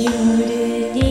You didn't.